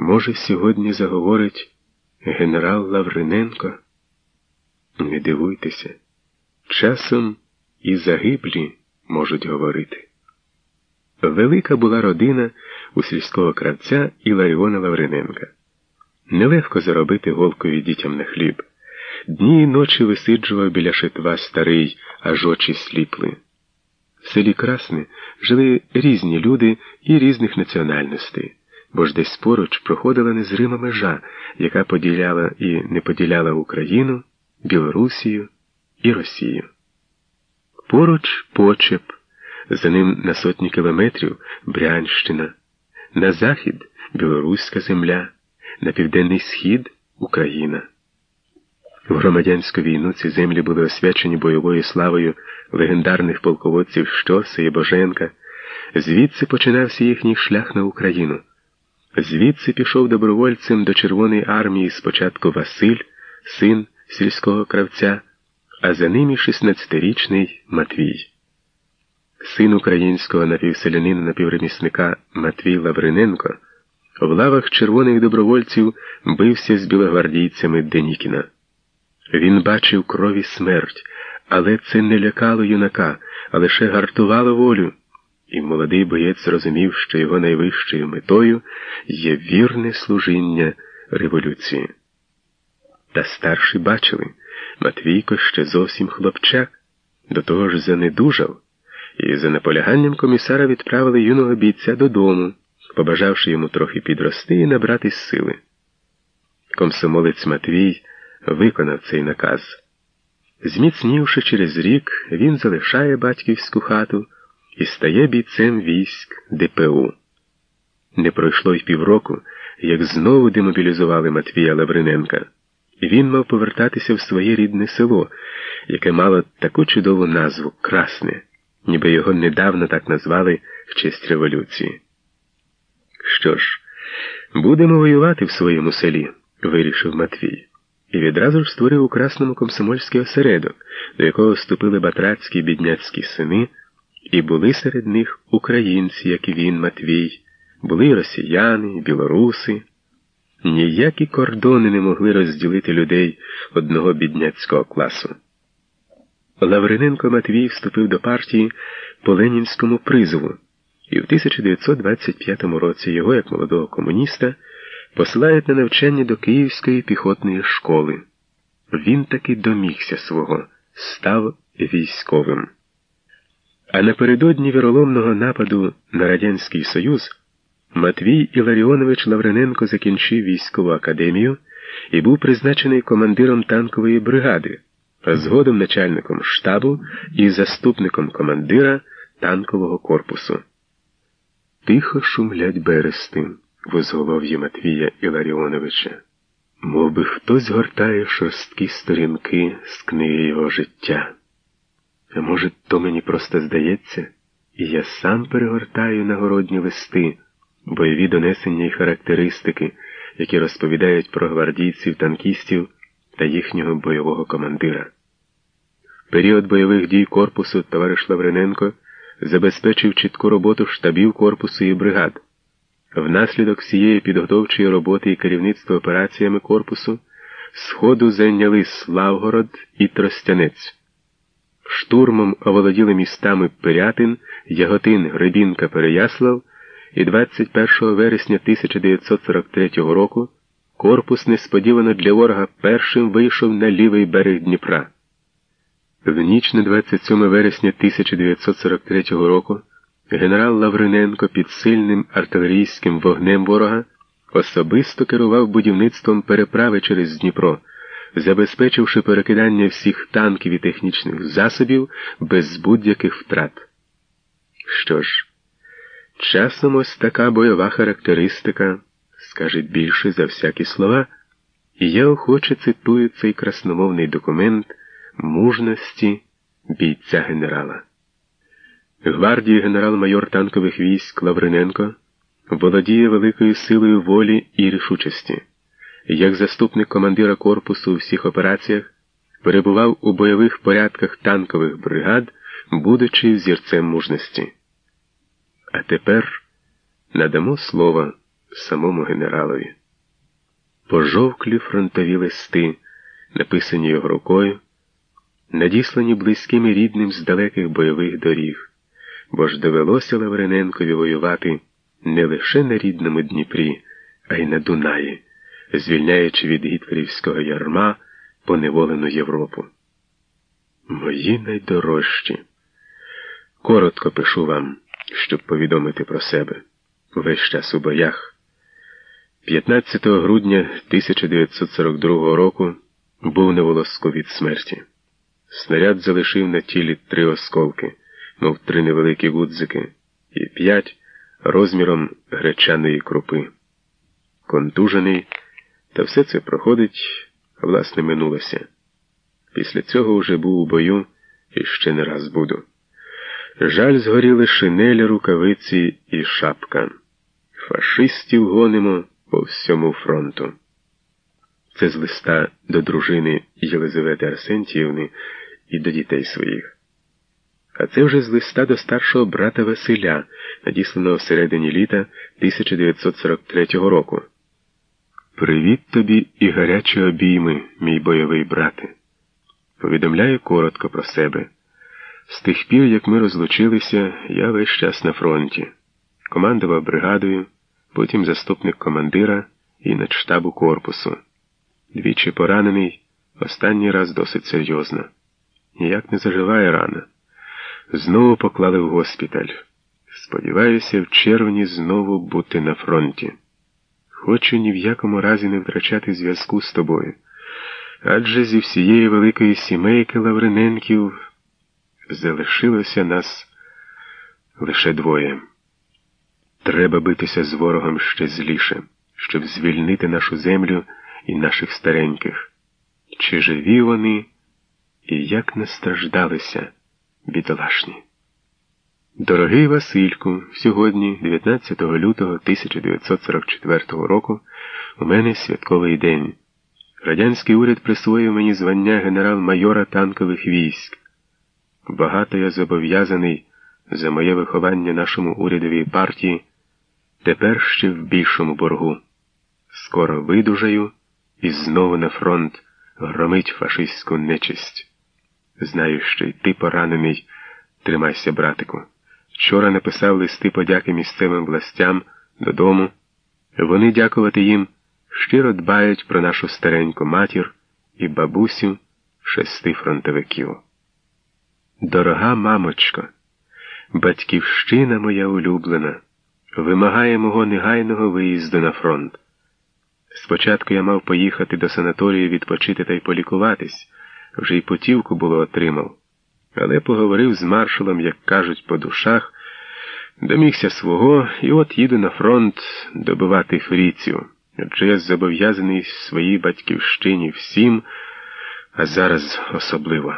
Може, сьогодні заговорить генерал Лавриненко? Не дивуйтеся, часом і загиблі можуть говорити. Велика була родина у сільського кравця Іларіона Лавриненка. Нелегко заробити голкою дітям на хліб. Дні й ночі висиджував біля шитва старий, аж очі сліпли. В селі Красне жили різні люди і різних національностей, бо ж десь поруч проходила незрима межа, яка поділяла і не поділяла Україну, Білорусію і Росію. Поруч почеп, за ним на сотні кілометрів Брянщина, на захід білоруська земля, на південний схід Україна. В громадянську війну ці землі були освячені бойовою славою легендарних полководців Щоса і Боженка. Звідси починався їхній шлях на Україну. Звідси пішов добровольцем до Червоної армії спочатку Василь, син сільського кравця, а за ним і 16-річний Матвій. Син українського напівселянина напівремісника Матвій Лавриненко в лавах червоних добровольців бився з білогвардійцями Денікіна. Він бачив крові смерть, але це не лякало юнака, а лише гартувало волю. І молодий боєць зрозумів, що його найвищою метою є вірне служіння революції. Та старші бачили, Матвійко ще зовсім хлопчак, до того ж занедужав, і за наполяганням комісара відправили юного бійця додому, побажавши йому трохи підрости і набрати сили. Комсомолець Матвій виконав цей наказ. Зміцнівши через рік, він залишає батьківську хату і стає бійцем військ ДПУ. Не пройшло й півроку, як знову демобілізували Матвія Лавриненка. Він мав повертатися в своє рідне село, яке мало таку чудову назву Красне, ніби його недавно так назвали в честь революції. Що ж, будемо воювати в своєму селі, вирішив Матвій і відразу ж створив у Красному комсомольський осередок, до якого вступили батрацькі бідняцькі сини, і були серед них українці, як і він, Матвій, були росіяни, білоруси. Ніякі кордони не могли розділити людей одного бідняцького класу. Лавриненко Матвій вступив до партії по Ленінському призову, і в 1925 році його, як молодого комуніста, посилають на навчання до Київської піхотної школи. Він таки домігся свого, став військовим. А напередодні віроломного нападу на Радянський Союз Матвій Іларіонович Лаврененко закінчив військову академію і був призначений командиром танкової бригади, а згодом начальником штабу і заступником командира танкового корпусу. Тихо шумлять берести в узголов'ї Матвія Іларіоновича, Мов би хтось гортає шорсткі сторінки з книги його життя. А може, то мені просто здається, і я сам перегортаю нагородні листи, бойові донесення і характеристики, які розповідають про гвардійців, танкістів та їхнього бойового командира. В період бойових дій корпусу товариш Лавриненко забезпечив чітку роботу штабів корпусу і бригад. Внаслідок всієї підготовчої роботи і керівництва операціями корпусу Сходу зайняли Славгород і Тростянець. Штурмом оволоділи містами Пирятин, Яготин, Гребінка, Переяслав, і 21 вересня 1943 року корпус несподівано для ворога першим вийшов на лівий берег Дніпра. В ніч на 27 вересня 1943 року генерал Лавриненко під сильним артилерійським вогнем ворога особисто керував будівництвом переправи через Дніпро, забезпечивши перекидання всіх танків і технічних засобів без будь-яких втрат. Що ж, часом ось така бойова характеристика скаже більше за всякі слова, і я охоче цитую цей красномовний документ мужності бійця генерала. Гвардії генерал-майор танкових військ Лавриненко володіє великою силою волі і рішучості. Як заступник командира корпусу у всіх операціях, перебував у бойових порядках танкових бригад, будучи зірцем мужності. А тепер надамо слово самому генералові. Пожовклі фронтові листи, написані його рукою, надіслані близьким і рідним з далеких бойових доріг, бо ж довелося Лаврененкові воювати не лише на рідному Дніпрі, а й на Дунаї, звільняючи від гітлерівського ярма поневолену Європу. Мої найдорожчі. Коротко пишу вам, щоб повідомити про себе. Весь час у боях. 15 грудня 1942 року був на волоску від смерті. Снаряд залишив на тілі три осколки, мов три невеликі гудзики, і п'ять розміром гречаної крупи. Контужений, та все це проходить, власне, минулося. Після цього вже був у бою і ще не раз буду. Жаль, згоріли шинелі, рукавиці і шапка. Фашистів гонимо по всьому фронту. Це з листа до дружини Єлизавети Арсентіївни і до дітей своїх. А це вже з листа до старшого брата Василя, надісланого в середині літа 1943 року. Привіт тобі і гарячі обійми, мій бойовий брате. Повідомляю коротко про себе. З тих пір, як ми розлучилися, я весь час на фронті. Командував бригадою, потім заступник командира і начштабу корпусу. Двічі поранений, останній раз досить серйозно. Ніяк не заживає рана. Знову поклали в госпіталь. Сподіваюся, в червні знову бути на фронті. Хочу ні в якому разі не втрачати зв'язку з тобою. Адже зі всієї великої сімейки Лавриненків залишилося нас лише двоє. Треба битися з ворогом ще зліше, щоб звільнити нашу землю і наших стареньких. Чи живі вони і як не страждалися, бідолашні? Дорогий Васильку, сьогодні, 19 лютого 1944 року, у мене святковий день. Радянський уряд присвоїв мені звання генерал-майора танкових військ. Багато я зобов'язаний за моє виховання нашому урядовій партії, тепер ще в більшому боргу. Скоро видужаю і знову на фронт громить фашистську нечисть. Знаю, що й ти поранений, тримайся, братику. Вчора написав листи подяки місцевим властям додому. Вони, дякувати їм, щиро дбають про нашу стареньку матір і бабусю шести фронтовиків. Дорога мамочко, батьківщина моя улюблена, вимагає мого негайного виїзду на фронт. Спочатку я мав поїхати до санаторію відпочити та й полікуватись, вже й потівку було отримав, але поговорив з маршалом, як кажуть, по душах, домігся свого, і от їду на фронт добивати фріців, адже я зобов'язаний своїй батьківщині всім, а зараз особливо.